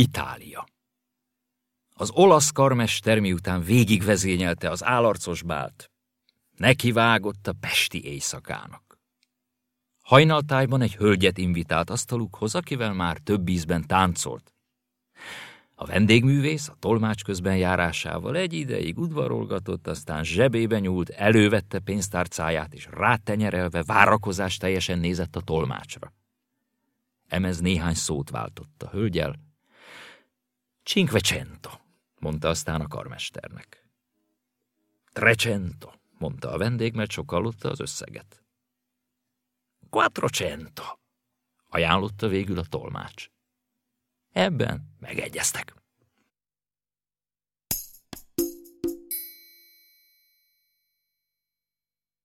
Itália. Az olasz karmester miután végigvezényelte az állarcos bált, nekivágott a pesti éjszakának. Hajnaltájban egy hölgyet invitált asztalukhoz, akivel már több ízben táncolt. A vendégművész a tolmács közben járásával egy ideig udvarolgatott, aztán zsebébe nyúlt, elővette pénztárcáját, és rátenyerelve várakozás teljesen nézett a tolmácsra. Emez néhány szót váltott a hölgyel. Cinquecento, mondta aztán a karmesternek. Trecento, mondta a vendég, mert sok hallotta az összeget. Quattrocento, ajánlotta végül a tolmács. Ebben megegyeztek.